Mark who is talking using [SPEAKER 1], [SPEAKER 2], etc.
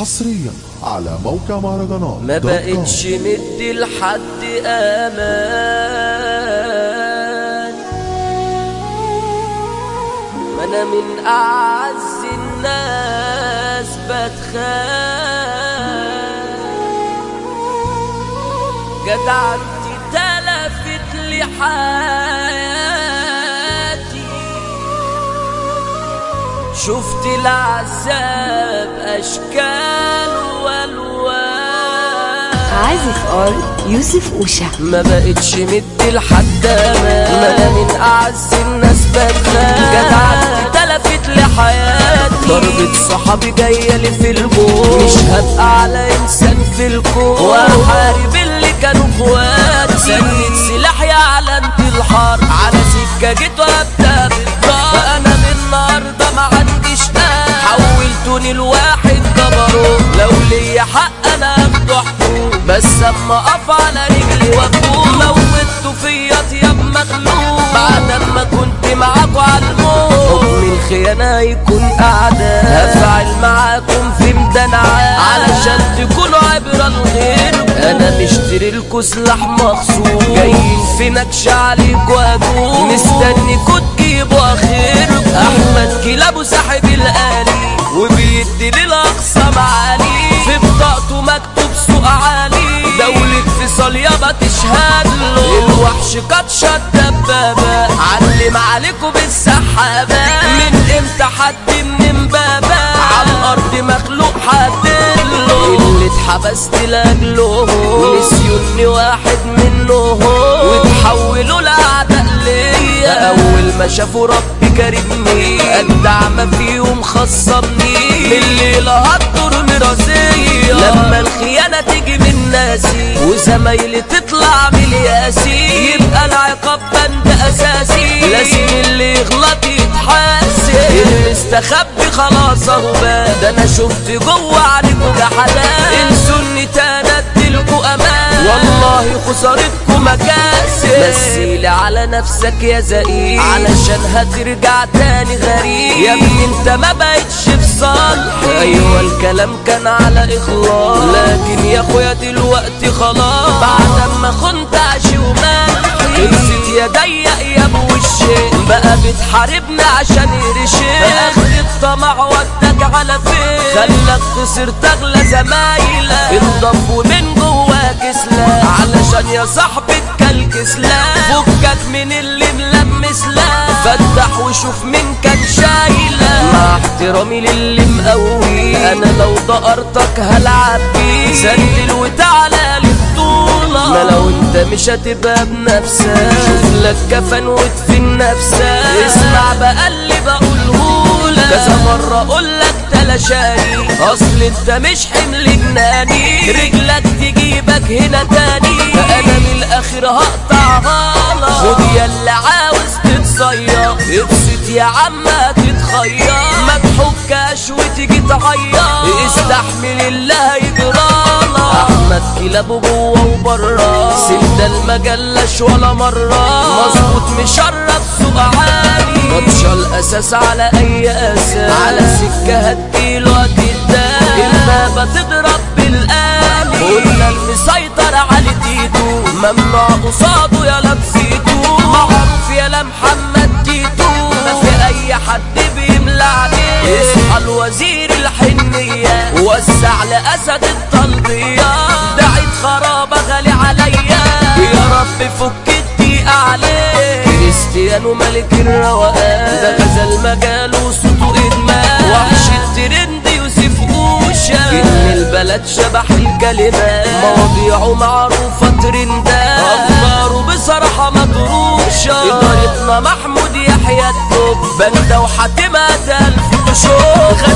[SPEAKER 1] حصريا على موقع مهرجانات
[SPEAKER 2] ما. بقتش مدي لحد أمان. ما أنا من أعز الناس بتخان جدعنتي تلفت لي شفت العذاب أشكال وألوان.
[SPEAKER 3] عازف ار يوسف أوشا.
[SPEAKER 2] ما بقتش مدي لحد أمان ما أنا من أعز الناس بتخان جدعنتي تلفت لي حياتي ضربة صحابي جاية لي في الجون. مش هبقى على إنسان في الكون. واحارب اللي كانوا إخواتي. سنة سلاح يا علامة الحرب على سكة جيت وابدا حولتوني لواحد جبروت لو ليا حق أنا اخده حقوق بس اما اقف على رجلي واقول موتوا فيا طياب مخلوق. بعد ما كنت معاكوا على الموت حكم الخيانة يكون اعداء هفعل معاكم في ميدان علشان تكونوا عبرة لغيركم أنا مشتري لكوا سلاح مخصوص. جايين في نكش عليكوا هجوم مستنيكوا تجيبوا اخركم أحمد يابا تشهد له الوحش قد شد دبابة علم عليكم بالسحابة. من إمتى حد من امبابة على الأرض مخلوق حدله اللي اتحبست لاجله نسيوني واحد منهم. وتحولوا لأعداء ليا. أول ما شافوا ربي كرمني. اجدع ما فيهم خصمني. من الليلة هتدور مراسيه ناسي وزمايلي تطلع من ياسي يبقى العقاب بند أساسي. لازم اللي يغلط يتحاسب. المستخبي خلاص أهو بان ده أنا شفت جوه عليكم جحدان انسوني تاني اديلكوا أمان. والله خسارتكم مكاسب مثيلي على نفسك يا زقيق علشان هترجع تاني غريب. يا ابني انت ما بقتش في صالحي أيوه الكلام كان على اخلاص لكن يا أخويا دلوقتي خلاص. بعد ما خنت عشي ومالحي خلصت. يا بقى بتحاربني عشان يرشي اخر الطمع ودك على فين خلك خسر تغلى زمايلك. انضف ومن جواك سلاح علشان يا صاحبي تكلك فكك من اللي ملمس فتح وشوف مين كان شايلة مع احترامي للي مقوي أنا لو دقرتك هلعب بيه سندل وتعالى ما لو أنت مش هتبقى بنفسك شوف لك كفن وادفن نفسك. اسمع بقى اللي بقولهولك كذا مرة اقولك تلاشاني أصل أنت مش حمل جناني. رجلك تجيبك هنا تاني. أنا من الآخر هقطعها لك خد اللي عاوز تتصير. ابسط يا عم تتخير. ما تحكاش وتيجي تعيط استحمل اللي هيجرالك احمد كلابه جوه وبره ده المجلش ولا مرة. مظبوط مشرف سوق عالي. ماتشة الأساس على أي أساس؟ على سكة هتجيله هتداني البابه تضرب بالآلي. قلنا المسيطر على تيتو. ممنوع قصاده يا لمسيتو معروف يا محمد تيتو ما في أي حد بيملى عليه اصحى الوزير الحنية. وسع لأسد الطلبية كريستيانو ملك الروقان ده غزل مجال وصوته إدمان. وحش الترند يوسف أوشا. إن البلد شبح الكلمات. مواضيعه معروفة ترندات. اخباره بصراحة مطروشة إدارتنا محمود يحيى التوب بندة وحاتمة الف تشوف غزالة